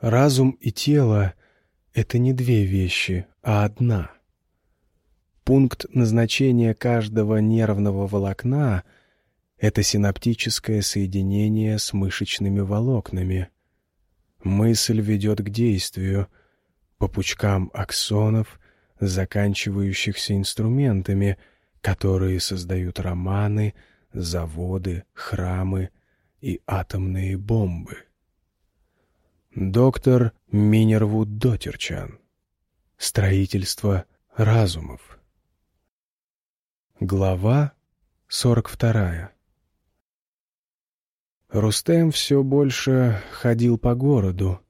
Разум и тело — это не две вещи, а одна. Пункт назначения каждого нервного волокна — это синаптическое соединение с мышечными волокнами. Мысль ведет к действию по пучкам аксонов, заканчивающихся инструментами, которые создают романы, заводы, храмы и атомные бомбы. Доктор Минервуд Дотерчан. Строительство разумов. Глава 42. Рустем все больше ходил по городу.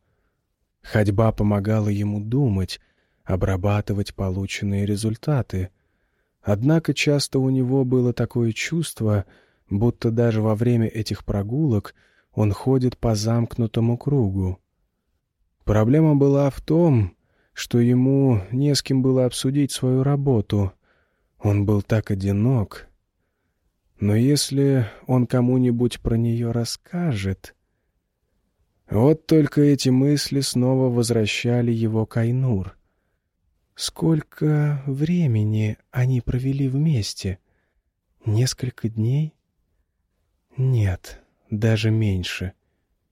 Ходьба помогала ему думать, обрабатывать полученные результаты. Однако часто у него было такое чувство, будто даже во время этих прогулок он ходит по замкнутому кругу. Проблема была в том, что ему не с кем было обсудить свою работу. Он был так одинок. Но если он кому-нибудь про нее расскажет... Вот только эти мысли снова возвращали его к Айнур. Сколько времени они провели вместе? Несколько дней? Нет, даже меньше.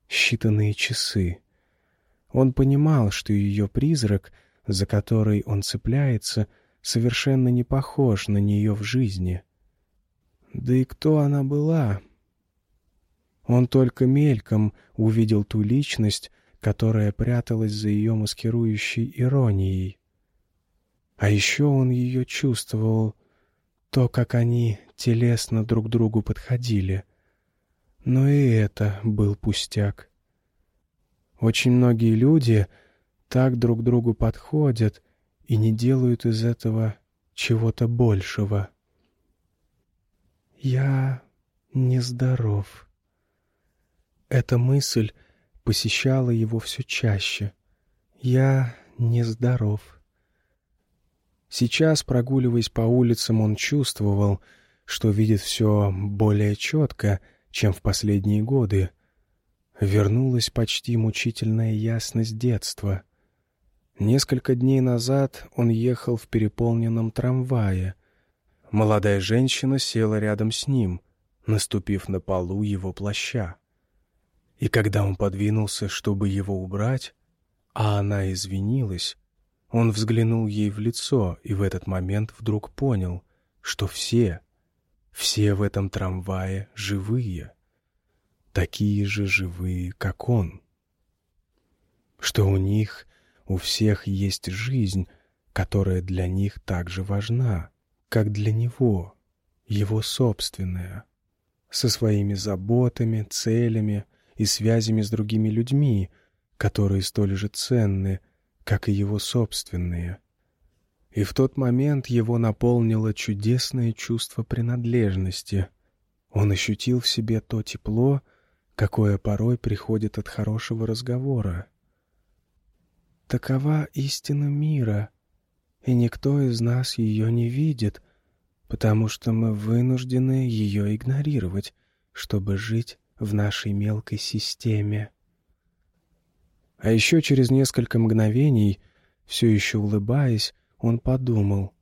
Считанные часы. Он понимал, что ее призрак, за который он цепляется, совершенно не похож на нее в жизни. Да и кто она была? Он только мельком увидел ту личность, которая пряталась за ее маскирующей иронией. А еще он ее чувствовал, то, как они телесно друг другу подходили. Но и это был пустяк. Очень многие люди так друг другу подходят и не делают из этого чего-то большего. «Я нездоров». Эта мысль посещала его все чаще. «Я нездоров». Сейчас, прогуливаясь по улицам, он чувствовал, что видит все более четко, чем в последние годы — Вернулась почти мучительная ясность детства. Несколько дней назад он ехал в переполненном трамвае. Молодая женщина села рядом с ним, наступив на полу его плаща. И когда он подвинулся, чтобы его убрать, а она извинилась, он взглянул ей в лицо и в этот момент вдруг понял, что все, все в этом трамвае живые такие же живые, как он. Что у них, у всех есть жизнь, которая для них так же важна, как для него, его собственная, со своими заботами, целями и связями с другими людьми, которые столь же ценны, как и его собственные. И в тот момент его наполнило чудесное чувство принадлежности. Он ощутил в себе то тепло, какое порой приходит от хорошего разговора. Такова истина мира, и никто из нас ее не видит, потому что мы вынуждены ее игнорировать, чтобы жить в нашей мелкой системе. А еще через несколько мгновений, все еще улыбаясь, он подумал,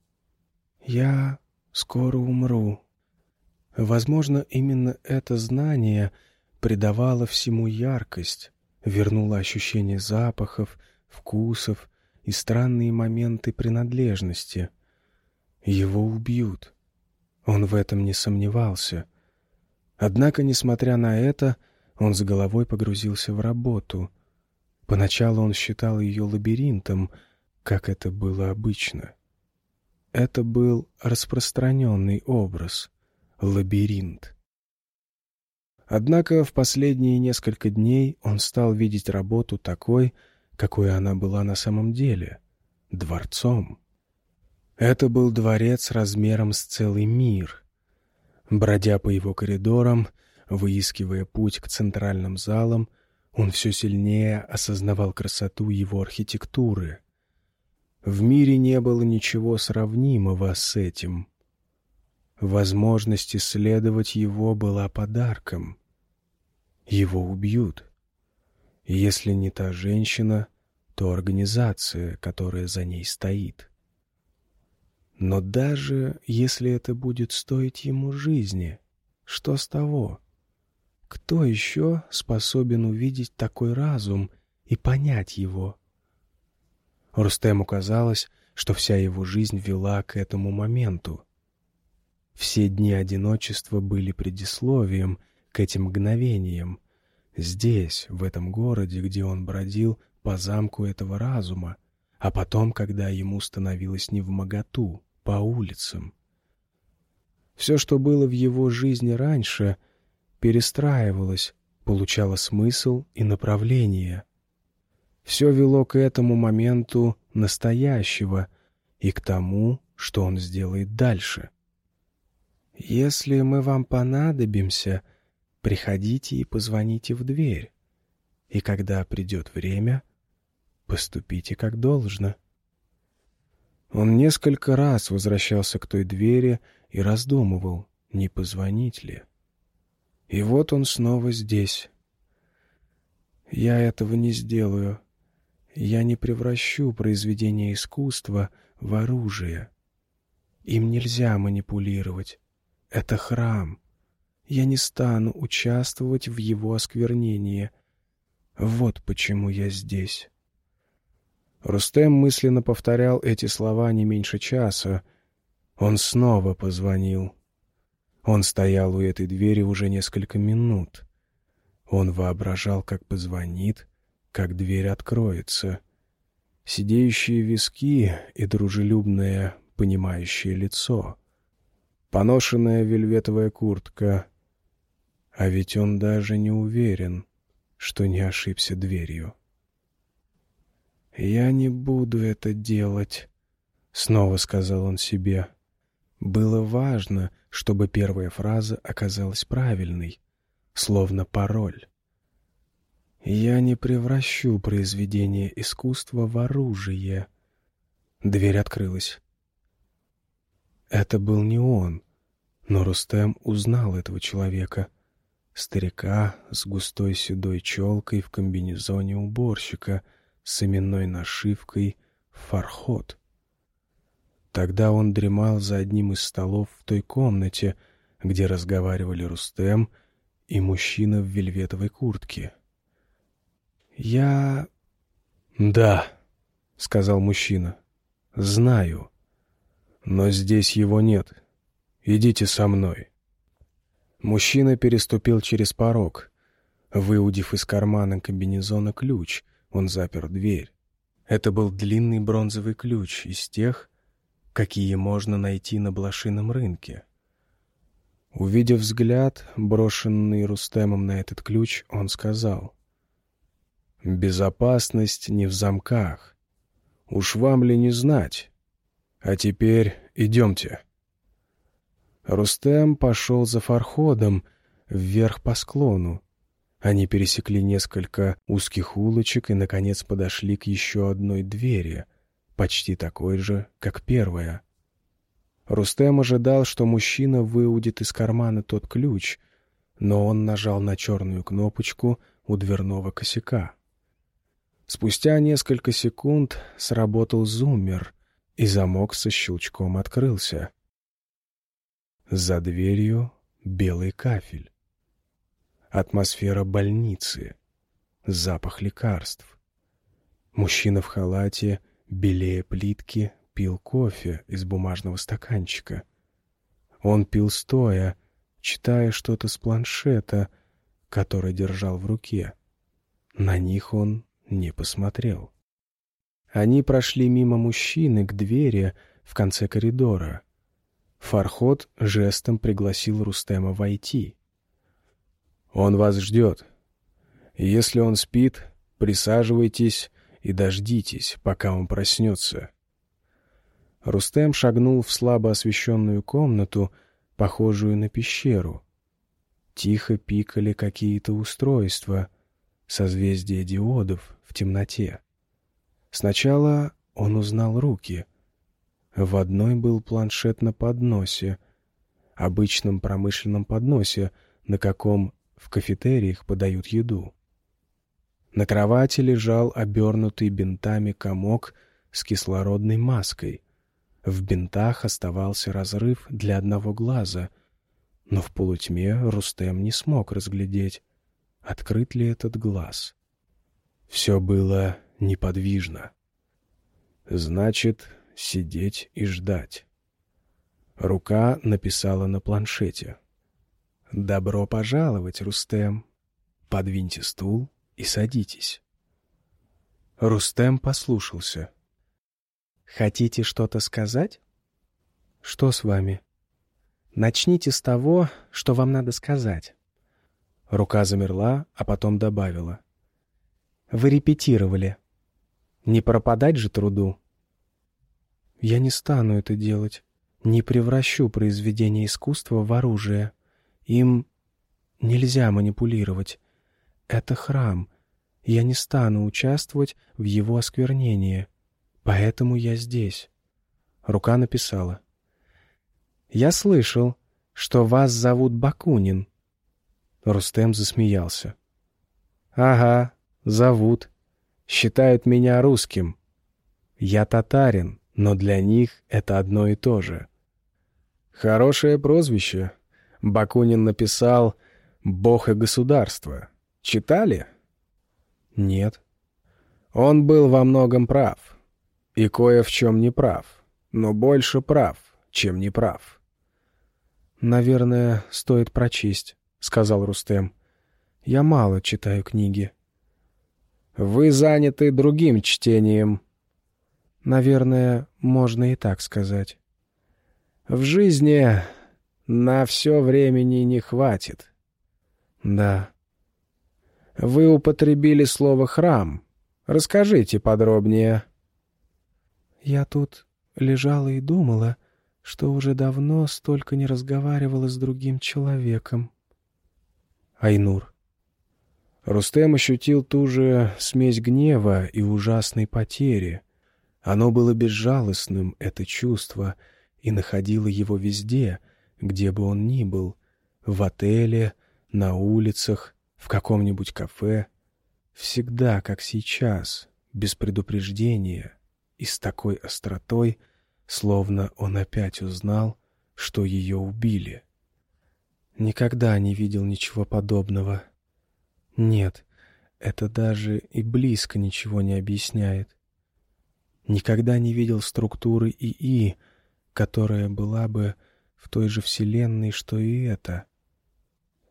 «Я скоро умру». Возможно, именно это знание — придавала всему яркость, вернула ощущение запахов, вкусов и странные моменты принадлежности. Его убьют. Он в этом не сомневался. Однако, несмотря на это, он с головой погрузился в работу. Поначалу он считал ее лабиринтом, как это было обычно. Это был распространенный образ — лабиринт. Однако в последние несколько дней он стал видеть работу такой, какой она была на самом деле — дворцом. Это был дворец размером с целый мир. Бродя по его коридорам, выискивая путь к центральным залам, он все сильнее осознавал красоту его архитектуры. В мире не было ничего сравнимого с этим — Возможность исследовать его была подарком. Его убьют. Если не та женщина, то организация, которая за ней стоит. Но даже если это будет стоить ему жизни, что с того? Кто еще способен увидеть такой разум и понять его? Рустему казалось, что вся его жизнь вела к этому моменту. Все дни одиночества были предисловием к этим мгновениям, здесь, в этом городе, где он бродил по замку этого разума, а потом, когда ему становилось невмоготу, по улицам. Все, что было в его жизни раньше, перестраивалось, получало смысл и направление. Все вело к этому моменту настоящего и к тому, что он сделает дальше. «Если мы вам понадобимся, приходите и позвоните в дверь, и когда придет время, поступите как должно». Он несколько раз возвращался к той двери и раздумывал, не позвонить ли. И вот он снова здесь. Я этого не сделаю. Я не превращу произведение искусства в оружие. Им нельзя манипулировать. Это храм. Я не стану участвовать в его осквернении. Вот почему я здесь. Рустем мысленно повторял эти слова не меньше часа. Он снова позвонил. Он стоял у этой двери уже несколько минут. Он воображал, как позвонит, как дверь откроется. Сидеющие виски и дружелюбное, понимающее лицо. Поношенная вельветовая куртка. А ведь он даже не уверен, что не ошибся дверью. «Я не буду это делать», — снова сказал он себе. Было важно, чтобы первая фраза оказалась правильной, словно пароль. «Я не превращу произведение искусства в оружие». Дверь открылась. Это был не он, но Рустем узнал этого человека. Старика с густой седой челкой в комбинезоне уборщика — с именной нашивкой «Фархот». Тогда он дремал за одним из столов в той комнате, где разговаривали Рустем и мужчина в вельветовой куртке. «Я...» «Да», — сказал мужчина, — «знаю. Но здесь его нет. Идите со мной». Мужчина переступил через порог, выудив из кармана комбинезона ключ — он запер дверь. Это был длинный бронзовый ключ из тех, какие можно найти на блошином рынке. Увидев взгляд, брошенный Рустемом на этот ключ, он сказал, «Безопасность не в замках. Уж вам ли не знать? А теперь идемте». Рустем пошел за Фарходом вверх по склону, они пересекли несколько узких улочек и, наконец, подошли к еще одной двери, почти такой же, как первая. Рустем ожидал, что мужчина выудит из кармана тот ключ, но он нажал на черную кнопочку у дверного косяка. Спустя несколько секунд сработал зуммер, и замок со щелчком открылся. За дверью белый кафель атмосфера больницы, запах лекарств. Мужчина в халате, белее плитки, пил кофе из бумажного стаканчика. Он пил стоя, читая что-то с планшета, который держал в руке. На них он не посмотрел. Они прошли мимо мужчины к двери в конце коридора. Фархот жестом пригласил Рустема войти. Он вас ждет. Если он спит, присаживайтесь и дождитесь, пока он проснется. Рустем шагнул в слабо освещенную комнату, похожую на пещеру. Тихо пикали какие-то устройства, созвездия диодов в темноте. Сначала он узнал руки. В одной был планшет на подносе, обычном промышленном подносе, на каком в кафетериях подают еду. На кровати лежал обернутый бинтами комок с кислородной маской. В бинтах оставался разрыв для одного глаза, но в полутьме Рустем не смог разглядеть, открыт ли этот глаз. Все было неподвижно. Значит, сидеть и ждать. Рука написала на планшете. «Добро пожаловать, Рустем. Подвиньте стул и садитесь». Рустем послушался. «Хотите что-то сказать?» «Что с вами?» «Начните с того, что вам надо сказать». Рука замерла, а потом добавила. «Вы репетировали. Не пропадать же труду». «Я не стану это делать. Не превращу произведение искусства в оружие. Им нельзя манипулировать. Это храм. Я не стану участвовать в его осквернении. Поэтому я здесь. Рука написала. «Я слышал, что вас зовут Бакунин». Рустем засмеялся. «Ага, зовут. Считают меня русским. Я татарин, но для них это одно и то же». «Хорошее прозвище», Бакунин написал «Бог и государство». Читали? Нет. Он был во многом прав. И кое в чем не прав. Но больше прав, чем не прав. «Наверное, стоит прочесть», — сказал Рустем. «Я мало читаю книги». «Вы заняты другим чтением». «Наверное, можно и так сказать». «В жизни на все времени не хватит. Да. Вы употребили слово «храм». Расскажите подробнее. Я тут лежала и думала, что уже давно столько не разговаривала с другим человеком. Айнур. Рустем ощутил ту же смесь гнева и ужасной потери. Оно было безжалостным, это чувство, и находило его везде — где бы он ни был, в отеле, на улицах, в каком-нибудь кафе, всегда, как сейчас, без предупреждения и с такой остротой, словно он опять узнал, что ее убили. Никогда не видел ничего подобного. Нет, это даже и близко ничего не объясняет. Никогда не видел структуры ИИ, которая была бы в той же вселенной, что и это.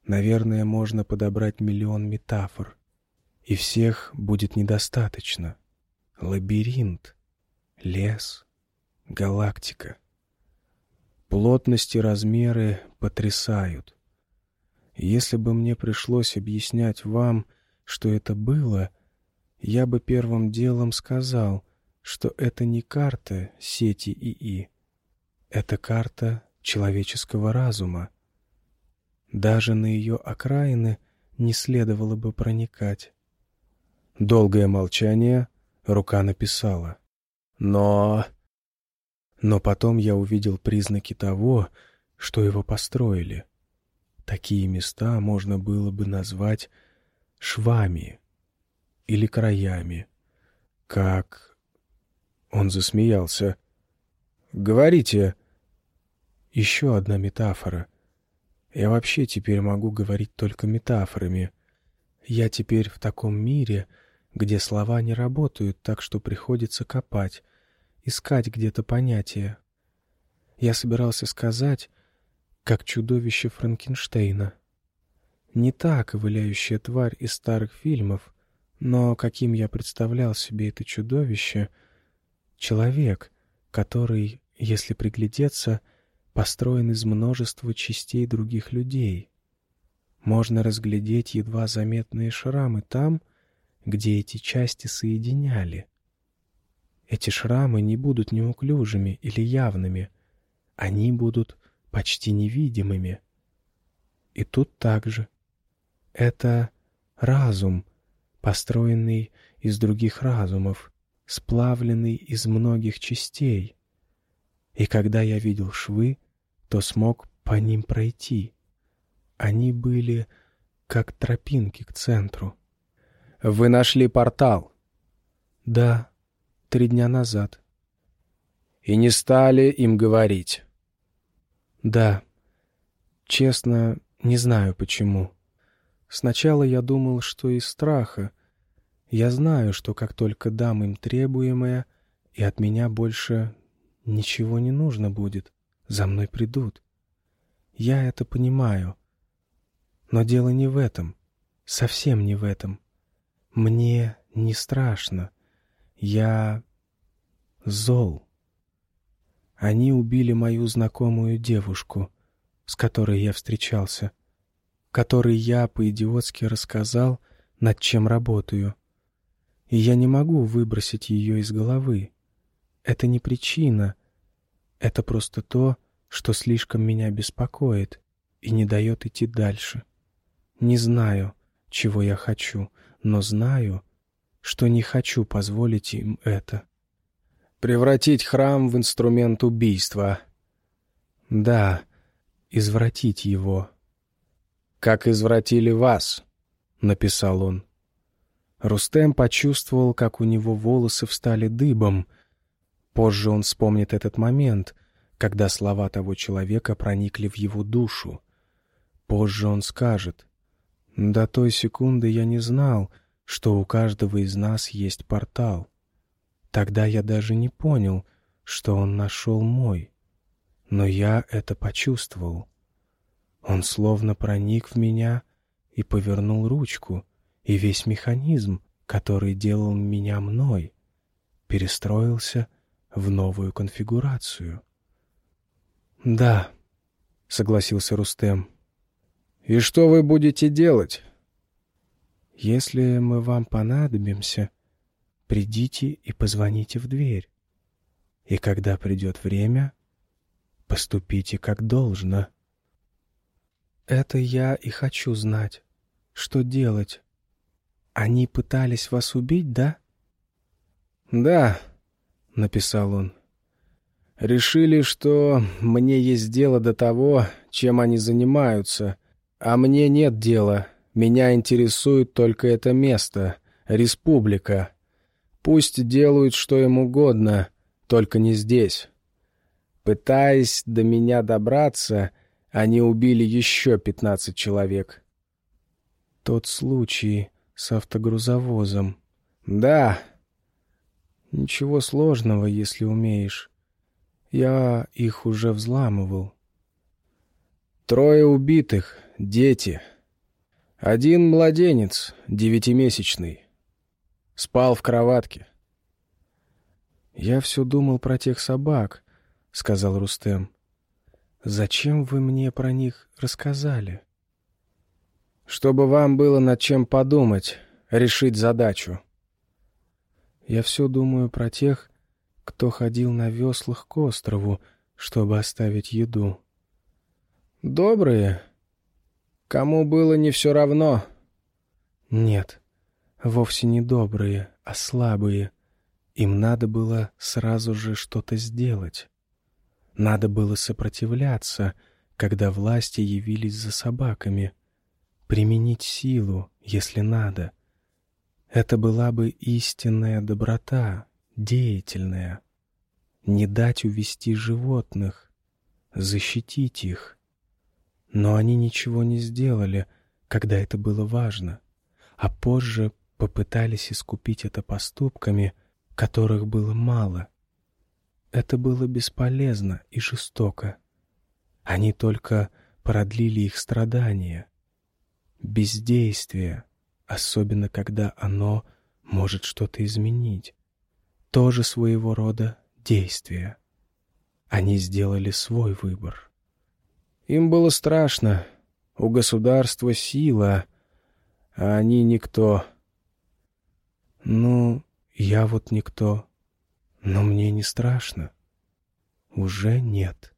Наверное, можно подобрать миллион метафор, и всех будет недостаточно. Лабиринт, лес, галактика. Плотность и размеры потрясают. Если бы мне пришлось объяснять вам, что это было, я бы первым делом сказал, что это не карта сети ИИ. Это карта человеческого разума. Даже на ее окраины не следовало бы проникать. Долгое молчание, рука написала. Но... Но потом я увидел признаки того, что его построили. Такие места можно было бы назвать швами или краями, как... Он засмеялся. «Говорите», еще одна метафора. Я вообще теперь могу говорить только метафорами. Я теперь в таком мире, где слова не работают, так что приходится копать, искать где-то понятия. Я собирался сказать, как чудовище Франкенштейна. Не та ковыляющая тварь из старых фильмов, но каким я представлял себе это чудовище — человек, который, если приглядеться, — построен из множества частей других людей. Можно разглядеть едва заметные шрамы там, где эти части соединяли. Эти шрамы не будут неуклюжими или явными, они будут почти невидимыми. И тут также. Это разум, построенный из других разумов, сплавленный из многих частей. И когда я видел швы, то смог по ним пройти. Они были как тропинки к центру. Вы нашли портал? Да, три дня назад. И не стали им говорить? Да. Честно, не знаю почему. Сначала я думал, что из страха. Я знаю, что как только дам им требуемое, и от меня больше ничего не нужно будет, за мной придут. Я это понимаю. Но дело не в этом, совсем не в этом. Мне не страшно. Я зол. Они убили мою знакомую девушку, с которой я встречался, которой я по-идиотски рассказал, над чем работаю. И я не могу выбросить ее из головы. Это не причина. Это просто то, что слишком меня беспокоит и не дает идти дальше. Не знаю, чего я хочу, но знаю, что не хочу позволить им это. Превратить храм в инструмент убийства. Да, извратить его. Как извратили вас, написал он. Рустем почувствовал, как у него волосы встали дыбом. Позже он вспомнит этот момент, когда слова того человека проникли в его душу. Позже он скажет, до той секунды я не знал, что у каждого из нас есть портал. Тогда я даже не понял, что он нашел мой. Но я это почувствовал. Он словно проник в меня и повернул ручку, и весь механизм, который делал меня мной, перестроился в новую конфигурацию. «Да», — согласился Рустем, «И что вы будете делать?» «Если мы вам понадобимся, придите и позвоните в дверь. И когда придет время, поступите как должно». «Это я и хочу знать. Что делать? Они пытались вас убить, да?» «Да», — написал он. «Решили, что мне есть дело до того, чем они занимаются» А мне нет дела. Меня интересует только это место, республика. Пусть делают что им угодно, только не здесь. Пытаясь до меня добраться, они убили еще пятнадцать человек. Тот случай с автогрузовозом. Да. Ничего сложного, если умеешь. Я их уже взламывал. Трое убитых, дети. Один младенец, девятимесячный. Спал в кроватке. «Я все думал про тех собак», — сказал Рустем. «Зачем вы мне про них рассказали?» «Чтобы вам было над чем подумать, решить задачу». «Я все думаю про тех, кто ходил на веслах к острову, чтобы оставить еду». «Добрые?» Кому было не все равно? Нет, вовсе не добрые, а слабые. Им надо было сразу же что-то сделать. Надо было сопротивляться, когда власти явились за собаками. Применить силу, если надо. Это была бы истинная доброта, деятельная. Не дать увести животных, защитить их — но они ничего не сделали, когда это было важно, а позже попытались искупить это поступками, которых было мало. Это было бесполезно и жестоко. Они только продлили их страдания. Бездействие, особенно когда оно может что-то изменить, тоже своего рода действие. Они сделали свой выбор. Им было страшно. У государства сила, а они никто. Ну, я вот никто. Но мне не страшно. Уже нет.